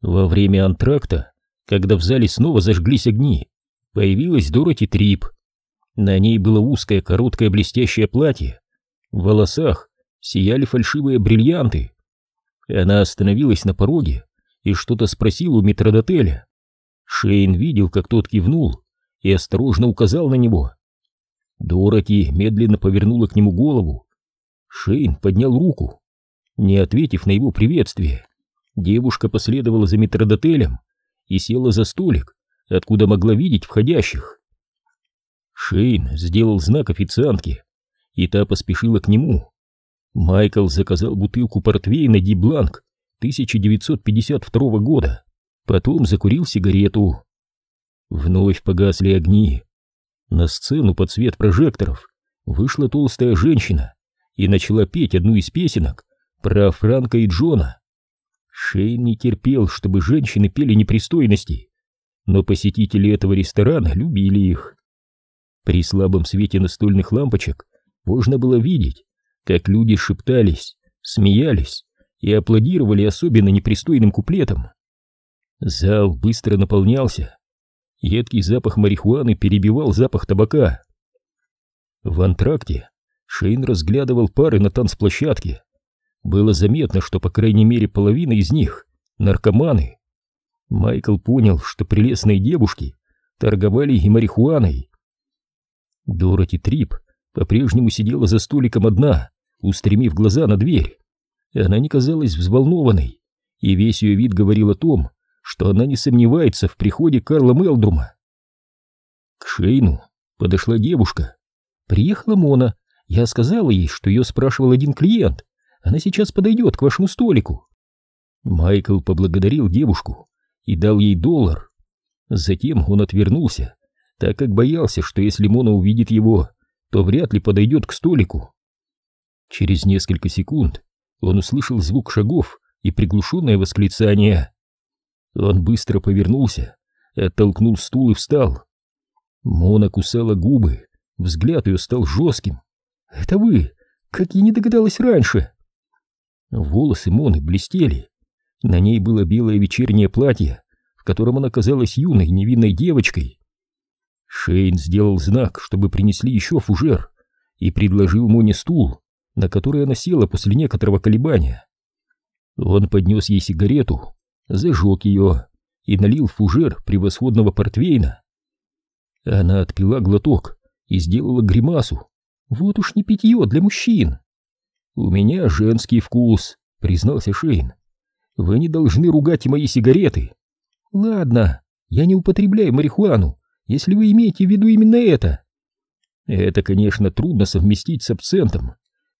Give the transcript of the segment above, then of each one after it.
Во время антракта, когда в зале снова зажглись огни, появилась Дороти Трип. На ней было узкое, короткое блестящее платье. В волосах сияли фальшивые бриллианты. Она остановилась на пороге и что-то спросила у метродотеля. Шейн видел, как тот кивнул и осторожно указал на него. Дороти медленно повернула к нему голову. Шейн поднял руку. Не ответив на его приветствие, девушка последовала за метродотелем и села за столик, откуда могла видеть входящих. Шейн сделал знак официантке, и та поспешила к нему. Майкл заказал бутылку портвейна Ди Бланк 1952 года, потом закурил сигарету. Вновь погасли огни. На сцену под свет прожекторов вышла толстая женщина и начала петь одну из песенок про Франка и Джона. Шейн не терпел, чтобы женщины пели непристойности, но посетители этого ресторана любили их. При слабом свете настольных лампочек можно было видеть, как люди шептались, смеялись и аплодировали особенно непристойным куплетом. Зал быстро наполнялся. Едкий запах марихуаны перебивал запах табака. В антракте Шейн разглядывал пары на танцплощадке. Было заметно, что по крайней мере половина из них — наркоманы. Майкл понял, что прелестные девушки торговали и марихуаной. Дороти Трип по-прежнему сидела за столиком одна, устремив глаза на дверь. Она не казалась взволнованной, и весь ее вид говорил о том, что она не сомневается в приходе Карла Мелдрума. К Шейну подошла девушка. Приехала Мона. Я сказала ей, что ее спрашивал один клиент. Она сейчас подойдет к вашему столику. Майкл поблагодарил девушку и дал ей доллар. Затем он отвернулся, так как боялся, что если Мона увидит его, то вряд ли подойдет к столику. Через несколько секунд он услышал звук шагов и приглушенное восклицание. Он быстро повернулся, оттолкнул стул и встал. Мона кусала губы, взгляд ее стал жестким. «Это вы! Как я не догадалась раньше!» Волосы Моны блестели. На ней было белое вечернее платье, в котором она казалась юной невинной девочкой. Шейн сделал знак, чтобы принесли еще фужер, и предложил Моне стул, на который она села после некоторого колебания. Он поднес ей сигарету, зажег ее и налил фужер превосходного портвейна. Она отпила глоток и сделала гримасу. Вот уж не питье для мужчин. «У меня женский вкус», — признался Шейн. «Вы не должны ругать мои сигареты». «Ладно, я не употребляю марихуану, если вы имеете в виду именно это». «Это, конечно, трудно совместить с абсентом,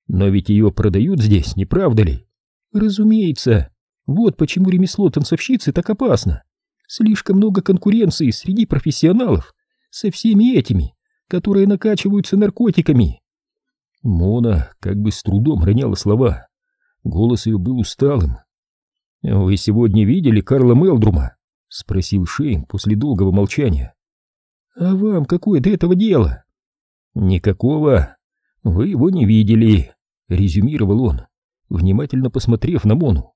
но ведь ее продают здесь, не правда ли?» «Разумеется. Вот почему ремесло танцовщицы так опасно. Слишком много конкуренции среди профессионалов со всеми этими, которые накачиваются наркотиками. Мона как бы с трудом роняла слова. Голос ее был усталым. «Вы сегодня видели Карла Мелдрума?» — спросил Шейн после долгого молчания. «А вам какое до этого дело?» «Никакого. Вы его не видели», — резюмировал он, внимательно посмотрев на Мону.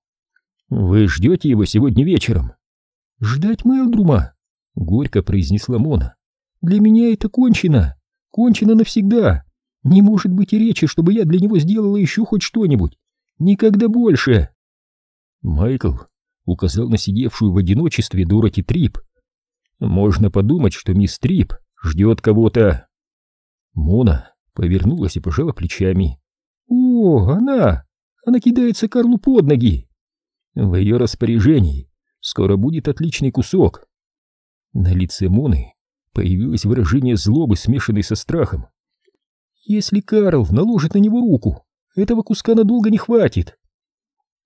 «Вы ждете его сегодня вечером?» «Ждать Мелдрума?» — горько произнесла Мона. «Для меня это кончено. Кончено навсегда. Не может быть и речи, чтобы я для него сделала еще хоть что-нибудь. Никогда больше!» Майкл указал на сидевшую в одиночестве Дороти Трип. «Можно подумать, что мисс Трип ждет кого-то». Мона повернулась и пожала плечами. «О, она! Она кидается Карлу под ноги!» В ее распоряжении скоро будет отличный кусок. На лице Моны появилось выражение злобы, смешанной со страхом. Если Карл наложит на него руку, этого куска надолго не хватит.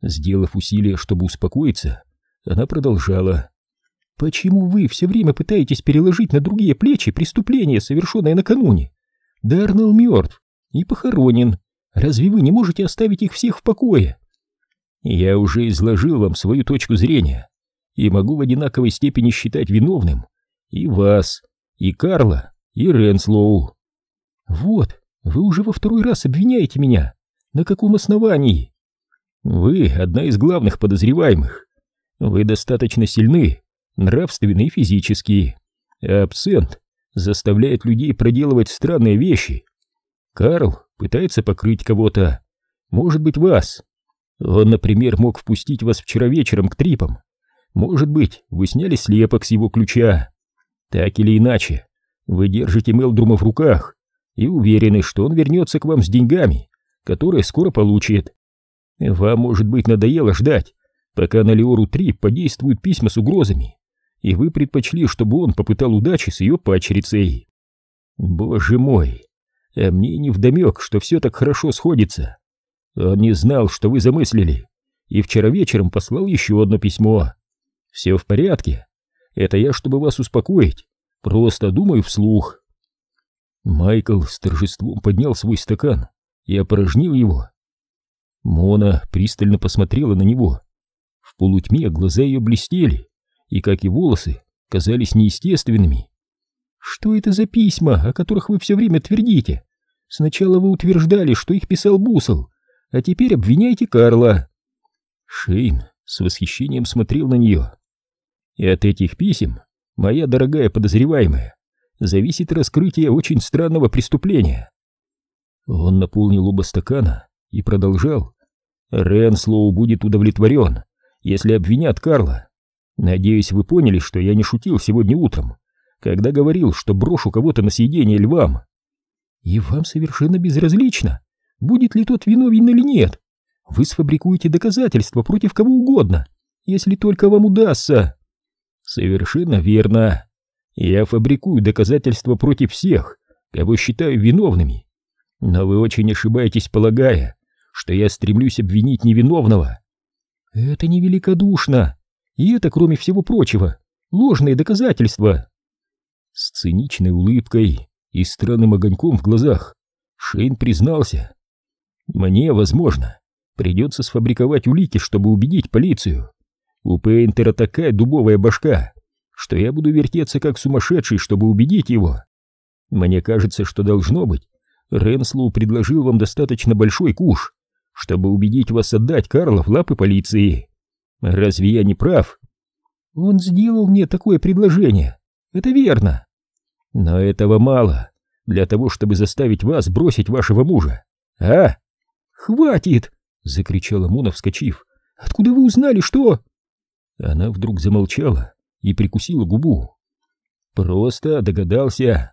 Сделав усилие, чтобы успокоиться, она продолжала. «Почему вы все время пытаетесь переложить на другие плечи преступление, совершенное накануне? Дарнелл мертв и похоронен. Разве вы не можете оставить их всех в покое?» Я уже изложил вам свою точку зрения и могу в одинаковой степени считать виновным и вас, и Карла, и Ренслоу. Вот, вы уже во второй раз обвиняете меня. На каком основании? Вы одна из главных подозреваемых. Вы достаточно сильны, нравственно и физически, абсент заставляет людей проделывать странные вещи. Карл пытается покрыть кого-то, может быть, вас. Он, например, мог впустить вас вчера вечером к трипам. Может быть, вы сняли слепок с его ключа. Так или иначе, вы держите Мелдрума в руках и уверены, что он вернется к вам с деньгами, которые скоро получит. Вам, может быть, надоело ждать, пока на Леору Трип подействуют письма с угрозами, и вы предпочли, чтобы он попытал удачи с ее падчерицей. Боже мой, а мне не вдомек, что все так хорошо сходится. Он не знал, что вы замыслили, и вчера вечером послал еще одно письмо. Все в порядке. Это я, чтобы вас успокоить, просто думаю вслух. Майкл с торжеством поднял свой стакан и опорожнил его. Мона пристально посмотрела на него. В полутьме глаза ее блестели, и, как и волосы, казались неестественными. «Что это за письма, о которых вы все время твердите? Сначала вы утверждали, что их писал Бусел, а теперь обвиняете Карла». Шейн с восхищением смотрел на нее. «И от этих писем, моя дорогая подозреваемая, зависит раскрытие очень странного преступления». Он наполнил оба стакана и продолжал. «Ренслоу будет удовлетворен, если обвинят Карла. Надеюсь, вы поняли, что я не шутил сегодня утром, когда говорил, что брошу кого-то на съедение львам. И вам совершенно безразлично, будет ли тот виновен или нет. Вы сфабрикуете доказательства против кого угодно, если только вам удастся. Совершенно верно. Я фабрикую доказательства против всех, кого считаю виновными. Но вы очень ошибаетесь, полагая, что я стремлюсь обвинить невиновного. Это невеликодушно. И это, кроме всего прочего, ложные доказательства. С циничной улыбкой и странным огоньком в глазах Шейн признался. Мне, возможно, придется сфабриковать улики, чтобы убедить полицию. У Пейнтера такая дубовая башка, что я буду вертеться как сумасшедший, чтобы убедить его. Мне кажется, что должно быть, Ренслоу предложил вам достаточно большой куш, чтобы убедить вас отдать Карла в лапы полиции. Разве я не прав? Он сделал мне такое предложение. Это верно. Но этого мало для того, чтобы заставить вас бросить вашего мужа. А? Хватит! Закричала Мона, вскочив. Откуда вы узнали, что... Она вдруг замолчала и прикусила губу. Просто догадался.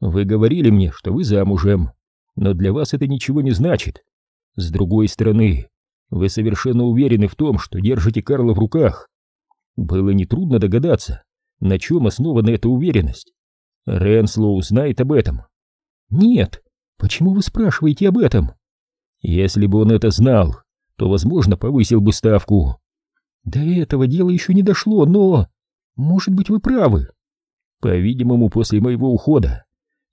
Вы говорили мне, что вы замужем, но для вас это ничего не значит. С другой стороны, вы совершенно уверены в том, что держите Карла в руках. Было нетрудно догадаться, на чем основана эта уверенность. Ренслоу знает об этом. Нет, почему вы спрашиваете об этом? Если бы он это знал, то, возможно, повысил бы ставку. До этого дела еще не дошло, но... Может быть, вы правы. По-видимому, после моего ухода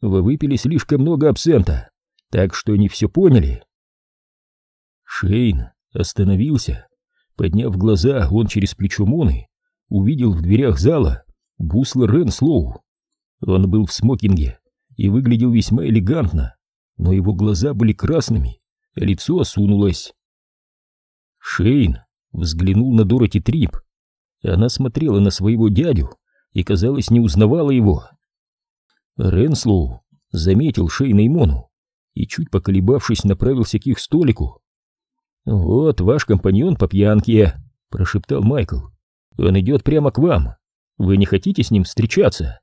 вы выпили слишком много абсента, так что не все поняли. Шейн Остановился. Подняв глаза, он через плечо Моны увидел в дверях зала Бусла Ренслоу. Он был в смокинге и выглядел весьма элегантно, но его глаза были красными, а лицо осунулось. Шейн взглянул на Дороти Трип. Она смотрела на своего дядю и, казалось, не узнавала его. Ренслоу заметил Шейна и Мону и, чуть поколебавшись, направился к их столику. «Вот ваш компаньон по пьянке», — прошептал Майкл. «Он идет прямо к вам. Вы не хотите с ним встречаться?»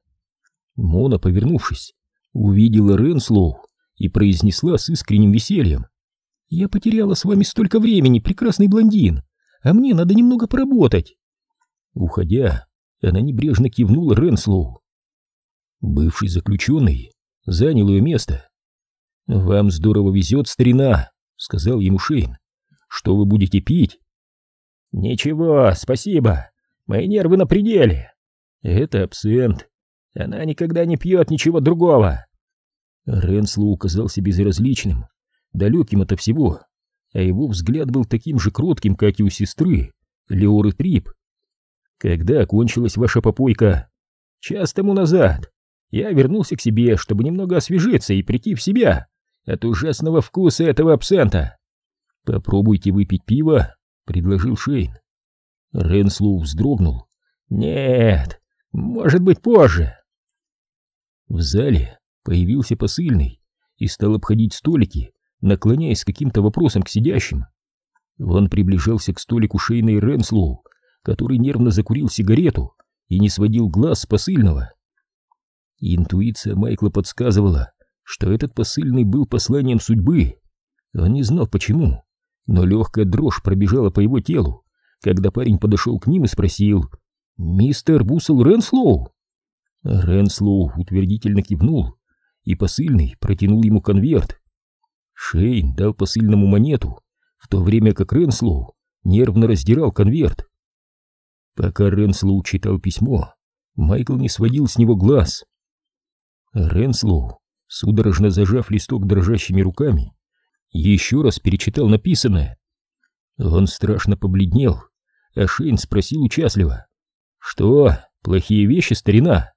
Мона, повернувшись, увидела Ренслоу и произнесла с искренним весельем. «Я потеряла с вами столько времени, прекрасный блондин, а мне надо немного поработать». Уходя, она небрежно кивнула Ренслоу. Бывший заключенный занял ее место. «Вам здорово везет, старина», — сказал ему Шейн. Что вы будете пить? Ничего, спасибо. Мои нервы на пределе. Это абсент. Она никогда не пьет ничего другого. Ренслоу казался безразличным, далеким ото всего, а его взгляд был таким же кротким, как и у сестры, Леоры Трип. Когда окончилась ваша попойка? Час тому назад. Я вернулся к себе, чтобы немного освежиться и прийти в себя от ужасного вкуса этого абсента. «Попробуйте выпить пиво», — предложил Шейн. Ренслоу вздрогнул. «Нет, может быть позже». В зале появился посыльный и стал обходить столики, наклоняясь с каким-то вопросом к сидящим. Он приближался к столику Шейна и Ренслоу, который нервно закурил сигарету и не сводил глаз с посыльного. Интуиция Майкла подсказывала, что этот посыльный был посланием судьбы. Он не знал почему, но легкая дрожь пробежала по его телу, когда парень подошел к ним и спросил «Мистер Бусел Ренслоу?» Ренслоу утвердительно кивнул, и посыльный протянул ему конверт. Шейн дал посыльному монету, в то время как Ренслоу нервно раздирал конверт. Пока Ренслоу читал письмо, Майкл не сводил с него глаз. Ренслоу, судорожно зажав листок дрожащими руками, еще раз перечитал написанное. Он страшно побледнел, а Шейн спросил участливо. «Что, плохие вещи, старина?»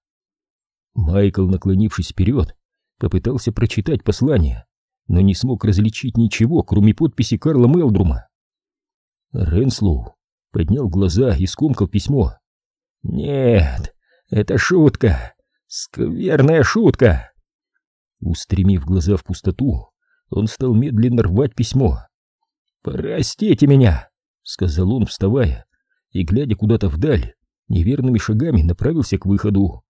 Майкл, наклонившись вперед, попытался прочитать послание, но не смог различить ничего, кроме подписи Карла Мелдрума. Ренслоу поднял глаза и скомкал письмо. «Нет, это шутка, скверная шутка!» Устремив глаза в пустоту, он стал медленно рвать письмо. «Простите меня!» — сказал он, вставая, и, глядя куда-то вдаль, неверными шагами направился к выходу.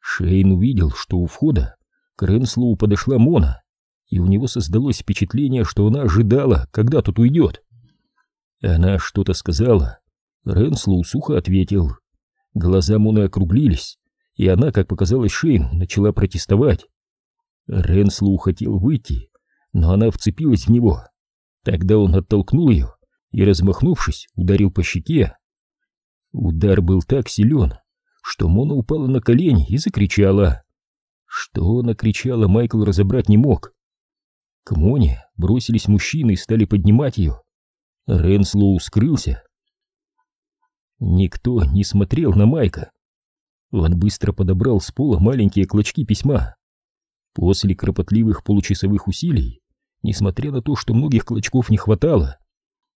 Шейн увидел, что у входа к Ренслоу подошла Мона, и у него создалось впечатление, что она ожидала, когда тут уйдет. Она что-то сказала. Ренслоу сухо ответил. Глаза Моны округлились, и она, как показалось Шейну, начала протестовать. Ренслоу хотел выйти, но она вцепилась в него. Тогда он оттолкнул ее и, размахнувшись, ударил по щеке. Удар был так силен, что Мона упала на колени и закричала. Что она кричала, Майкл разобрать не мог. К Моне бросились мужчины и стали поднимать ее. Ренслоу скрылся. Никто не смотрел на Майка. Он быстро подобрал с пола маленькие клочки письма. После кропотливых получасовых усилий, несмотря на то, что многих клочков не хватало,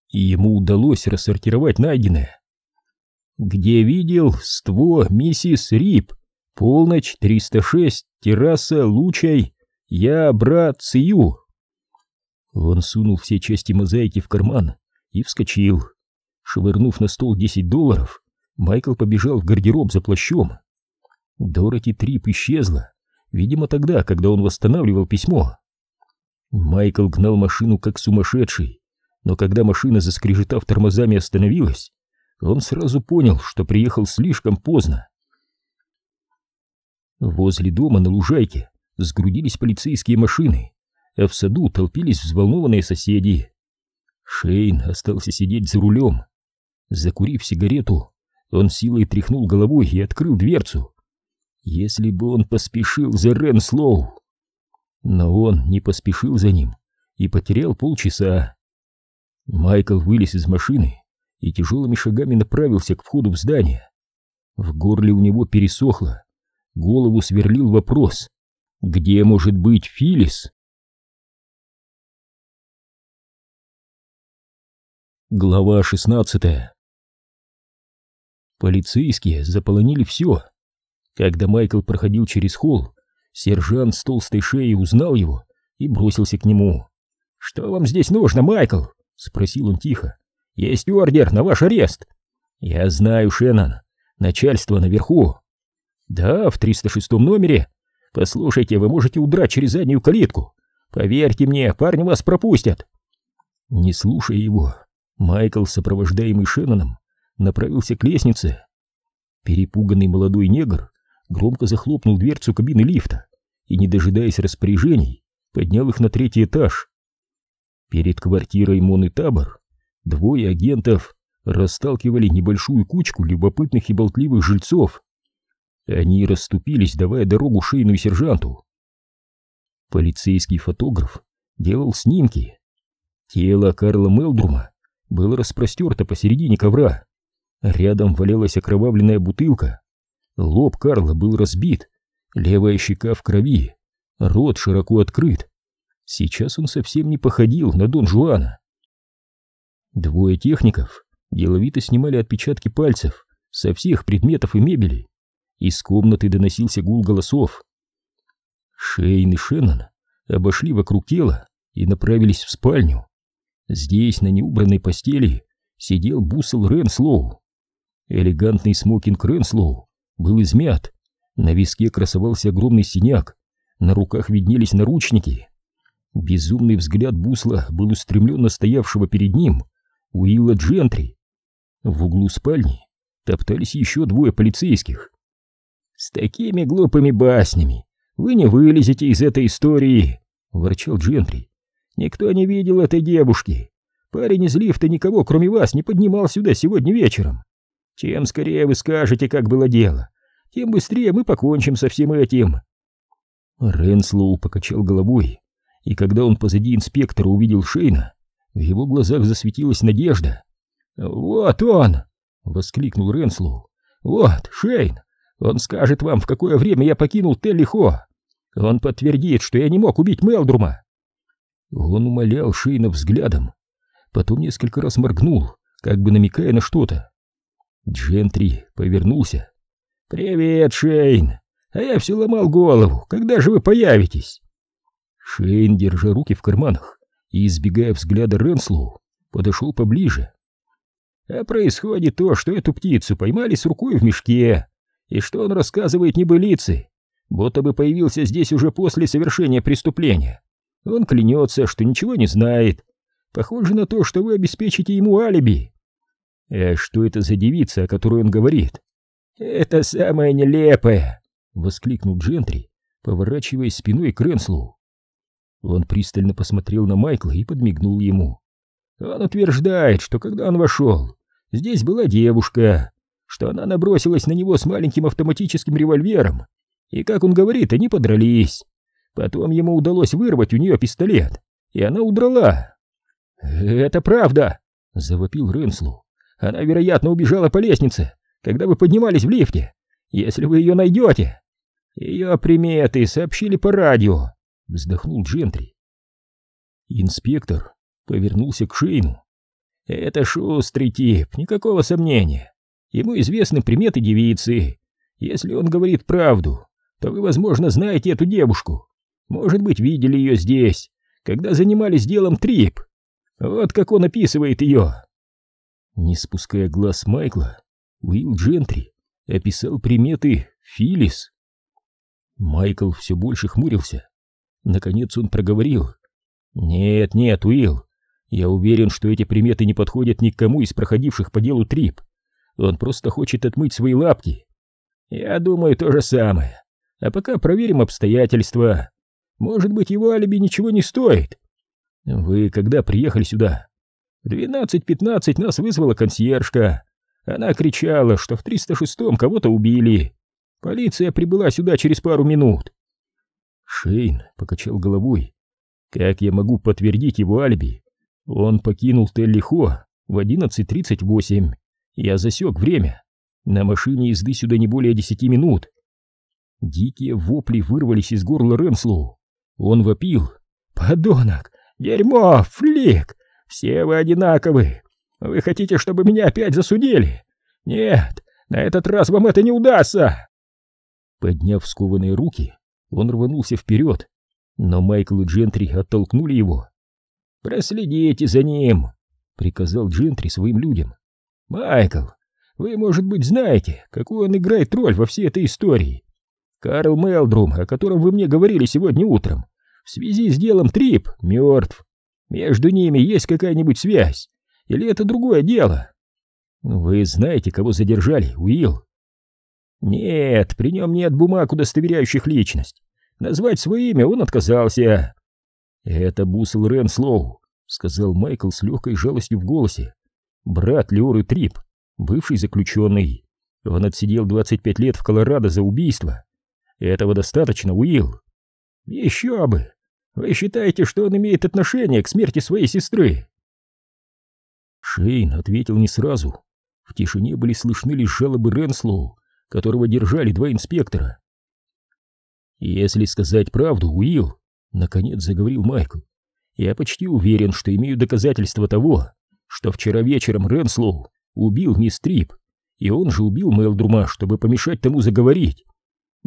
и ему удалось рассортировать найденное. Где видел ство миссис Рип, полночь 306, терраса Лучай, я брат Цию. Он сунул все части мозаики в карман и вскочил. Швырнув на стол 10 долларов, Майкл побежал в гардероб за плащом. Дороти Трип исчезла, видимо тогда, когда он восстанавливал письмо. Майкл гнал машину как сумасшедший, но когда машина, заскрежетав тормозами, остановилась, он сразу понял, что приехал слишком поздно. Возле дома на лужайке сгрудились полицейские машины, а в саду толпились взволнованные соседи. Шейн остался сидеть за рулем. Закурив сигарету, он силой тряхнул головой и открыл дверцу. Если бы он поспешил за Рен Слоу. Но он не поспешил за ним и потерял полчаса. Майкл вылез из машины и тяжелыми шагами направился к входу в здание. В горле у него пересохло, голову сверлил вопрос, где может быть Филис? Глава 16 Полицейские заполонили все. Когда Майкл проходил через холл, сержант с толстой шеей узнал его и бросился к нему. «Что вам здесь нужно, Майкл?» — спросил он тихо. «Есть ордер на ваш арест». «Я знаю, Шеннон. Начальство наверху». «Да, в 306 номере. Послушайте, вы можете удрать через заднюю калитку. Поверьте мне, парни вас пропустят». Не слушая его, Майкл, сопровождаемый Шенноном, направился к лестнице. Перепуганный молодой негр громко захлопнул дверцу кабины лифта и, не дожидаясь распоряжений, поднял их на третий этаж. Перед квартирой Моны Табор двое агентов расталкивали небольшую кучку любопытных и болтливых жильцов. Они расступились, давая дорогу Шейну и сержанту. Полицейский фотограф делал снимки. Тело Карла Мелдрума было распростерто посередине ковра. Рядом валялась окровавленная бутылка. Лоб Карла был разбит, левая щека в крови, рот широко открыт. Сейчас он совсем не походил на Дон Жуана. Двое техников деловито снимали отпечатки пальцев со всех предметов и мебели. Из комнаты доносился гул голосов. Шейн и Шеннон обошли вокруг тела и направились в спальню. Здесь, на неубранной постели, сидел Бусел Ренслоу. Элегантный смокинг Ренслоу был измят, на виске красовался огромный синяк, на руках виднелись наручники. Безумный взгляд Бусла был устремлен на стоявшего перед ним Уилла Джентри. В углу спальни топтались еще двое полицейских. «С такими глупыми баснями вы не вылезете из этой истории», — ворчал Джентри. «Никто не видел этой девушки. Парень из лифта никого, кроме вас, не поднимал сюда сегодня вечером. Чем скорее вы скажете, как было дело, тем быстрее мы покончим со всем этим». Ренслоу покачал головой, и когда он позади инспектора увидел Шейна, в его глазах засветилась надежда. «Вот он!» — воскликнул Ренслоу. «Вот, Шейн! Он скажет вам, в какое время я покинул Теллихо. Он подтвердит, что я не мог убить Мелдрума». Он умолял Шейна взглядом, потом несколько раз моргнул, как бы намекая на что-то. Джентри повернулся. «Привет, Шейн! А я все ломал голову, когда же вы появитесь?» Шейн, держа руки в карманах и избегая взгляда Ренслоу, подошел поближе. А происходит то, что эту птицу поймали с рукой в мешке, и что он рассказывает небылицы, будто бы появился здесь уже после совершения преступления. Он клянется, что ничего не знает. Похоже на то, что вы обеспечите ему алиби. А что это за девица, о которой он говорит? Это самое нелепое, воскликнул Джентри, поворачиваясь спиной к Ренслу. Он пристально посмотрел на Майкла и подмигнул ему. Он утверждает, что когда он вошел, здесь была девушка, что она набросилась на него с маленьким автоматическим револьвером, и, как он говорит, они подрались. Потом ему удалось вырвать у нее пистолет, и она удрала. «Это правда!» — завопил Ренслу. «Она, вероятно, убежала по лестнице, когда вы поднимались в лифте. Если вы ее найдете...» «Ее приметы сообщили по радио», — вздохнул Джентри. Инспектор повернулся к Шейну. «Это шустрый тип, никакого сомнения. Ему известны приметы девицы. Если он говорит правду, то вы, возможно, знаете эту девушку. Может быть, видели ее здесь, когда занимались делом Трип. Вот как он описывает ее». Не спуская глаз Майкла, Уилл Джентри описал приметы Филис. Майкл все больше хмурился. Наконец он проговорил. «Нет, нет, Уилл, я уверен, что эти приметы не подходят никому из проходивших по делу Трип. Он просто хочет отмыть свои лапки. Я думаю, то же самое. А пока проверим обстоятельства. Может быть, его алиби ничего не стоит. Вы когда приехали сюда? 12.15 нас вызвала консьержка. Она кричала, что в 306-м кого-то убили. Полиция прибыла сюда через пару минут. Шейн покачал головой. Как я могу подтвердить его алиби? Он покинул Теллихо в 11.38. Я засек время. На машине езды сюда не более десяти минут. Дикие вопли вырвались из горла Ренслоу. Он вопил. «Подонок! Дерьмо! Флик! Все вы одинаковы! Вы хотите, чтобы меня опять засудили? Нет, на этот раз вам это не удастся!» Подняв скованные руки, он рванулся вперед, но Майкл и Джентри оттолкнули его. «Проследите за ним!» — приказал Джентри своим людям. «Майкл, вы, может быть, знаете, какую он играет роль во всей этой истории? Карл Мелдрум, о котором вы мне говорили сегодня утром, в связи с делом Трип, мертв. Между ними есть какая-нибудь связь? Или это другое дело? Вы знаете, кого задержали, Уилл? Нет, при нем нет бумаг, удостоверяющих личность. Назвать свое имя он отказался. Это Бусел Ренслоу, сказал Майкл с легкой жалостью в голосе. Брат Леоры Трип, бывший заключенный. Он отсидел 25 лет в Колорадо за убийство. Этого достаточно, Уилл. Еще бы. Вы считаете, что он имеет отношение к смерти своей сестры? Шейн ответил не сразу. В тишине были слышны лишь жалобы Ренслоу, которого держали два инспектора. «Если сказать правду, Уилл», — наконец заговорил Майкл, — «я почти уверен, что имею доказательства того, что вчера вечером Ренслоу убил мисс Трип, и он же убил Мелдрума, чтобы помешать тому заговорить.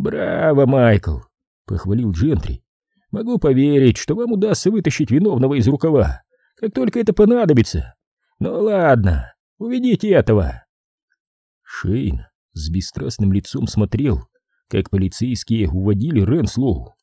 «Браво, Майкл!» — похвалил Джентри. «Могу поверить, что вам удастся вытащить виновного из рукава, как только это понадобится. Ну ладно, уведите этого!» Шейн с бесстрастным лицом смотрел, как полицейские уводили Ренслоу.